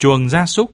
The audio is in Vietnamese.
chuồng gia súc.